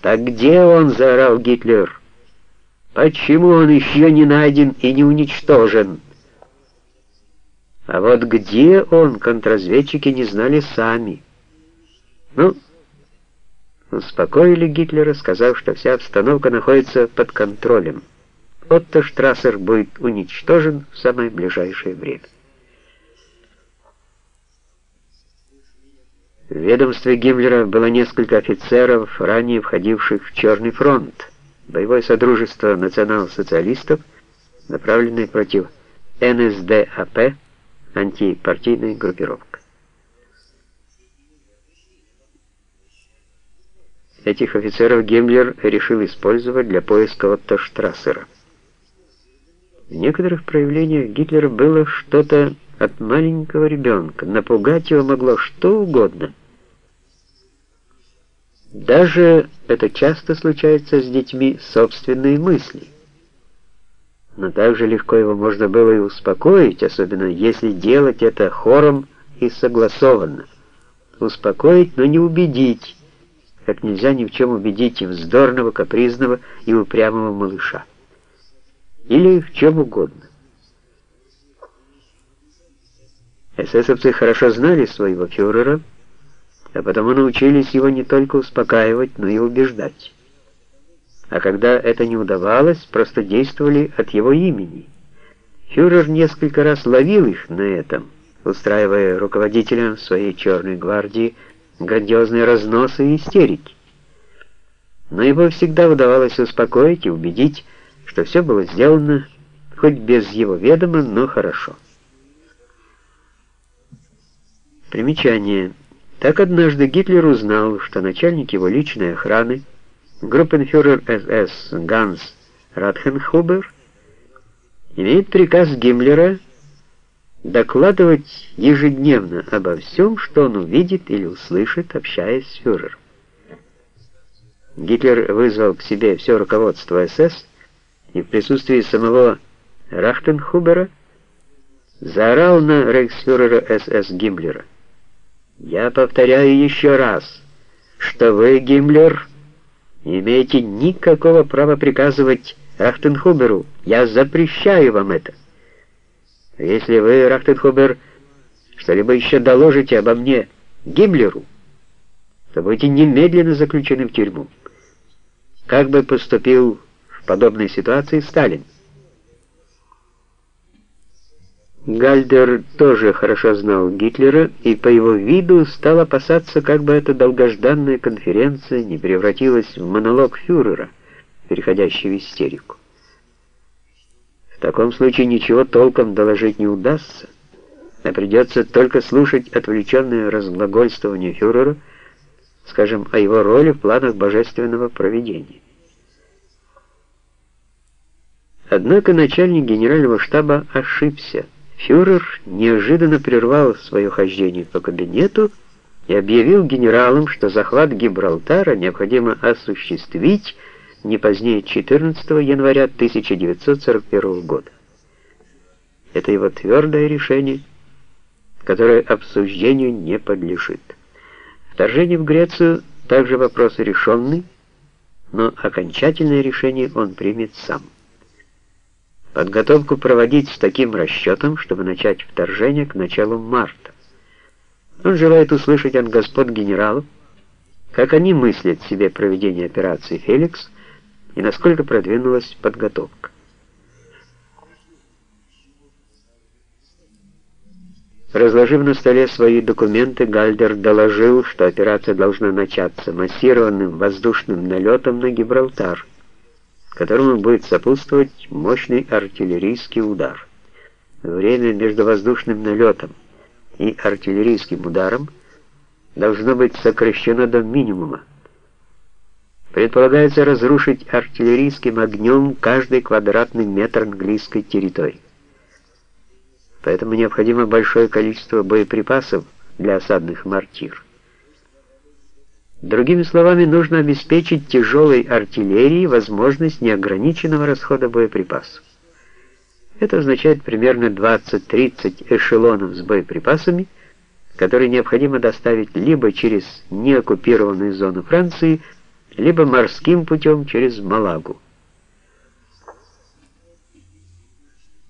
«Так где он?» — заорал Гитлер. «Почему он еще не найден и не уничтожен?» А вот где он, контрразведчики не знали сами. Ну, успокоили Гитлера, сказав, что вся обстановка находится под контролем. Отто Штрассер будет уничтожен в самое ближайшее время. В ведомстве Гиммлера было несколько офицеров, ранее входивших в Черный фронт, боевое содружество национал-социалистов, направленное против НСДАП, антипартийная группировка. Этих офицеров Гиммлер решил использовать для поиска Отто Штрассера. В некоторых проявлениях Гитлера было что-то от маленького ребенка. Напугать его могло что угодно. Даже это часто случается с детьми собственные мысли. Но также легко его можно было и успокоить, особенно если делать это хором и согласованно. Успокоить, но не убедить, как нельзя ни в чем убедить и вздорного, капризного и упрямого малыша. Или в чем угодно. Эсэсовцы хорошо знали своего фюрера, а потому научились его не только успокаивать, но и убеждать. А когда это не удавалось, просто действовали от его имени. Фюрер несколько раз ловил их на этом, устраивая руководителям своей черной гвардии грандиозные разносы и истерики. Но его всегда удавалось успокоить и убедить, что все было сделано, хоть без его ведома, но хорошо. Примечание. Так однажды Гитлер узнал, что начальник его личной охраны, группенфюрер СС Ганс Радхенхубер, имеет приказ Гиммлера докладывать ежедневно обо всем, что он увидит или услышит, общаясь с фюрером. Гитлер вызвал к себе все руководство СС и в присутствии самого Рахтенхубера заорал на рейхсфюрера СС Гиммлера. «Я повторяю еще раз, что вы, Гиммлер, не имеете никакого права приказывать Рахтенхуберу. Я запрещаю вам это». Если вы, Рахтенхубер, что-либо еще доложите обо мне Гиммлеру, то будете немедленно заключены в тюрьму. Как бы поступил в подобной ситуации Сталин? Гальдер тоже хорошо знал Гитлера и по его виду стал опасаться, как бы эта долгожданная конференция не превратилась в монолог фюрера, переходящий в истерику. В таком случае ничего толком доложить не удастся, а придется только слушать отвлеченное разглагольствование фюрера, скажем, о его роли в планах божественного проведения. Однако начальник генерального штаба ошибся. Фюрер неожиданно прервал свое хождение по кабинету и объявил генералам, что захват Гибралтара необходимо осуществить не позднее 14 января 1941 года. Это его твердое решение, которое обсуждению не подлежит. Вторжение в Грецию также вопрос решенный, но окончательное решение он примет сам. Подготовку проводить с таким расчетом, чтобы начать вторжение к началу марта. Он желает услышать от господ генералов, как они мыслят себе проведение операции «Феликс», и насколько продвинулась подготовка. Разложив на столе свои документы, Гальдер доложил, что операция должна начаться массированным воздушным налетом на Гибралтар, которому будет сопутствовать мощный артиллерийский удар. Время между воздушным налетом и артиллерийским ударом должно быть сокращено до минимума. Предполагается разрушить артиллерийским огнем каждый квадратный метр английской территории. Поэтому необходимо большое количество боеприпасов для осадных мортир. Другими словами, нужно обеспечить тяжелой артиллерии возможность неограниченного расхода боеприпасов. Это означает примерно 20-30 эшелонов с боеприпасами, которые необходимо доставить либо через неоккупированную зону Франции, либо морским путем через Малагу.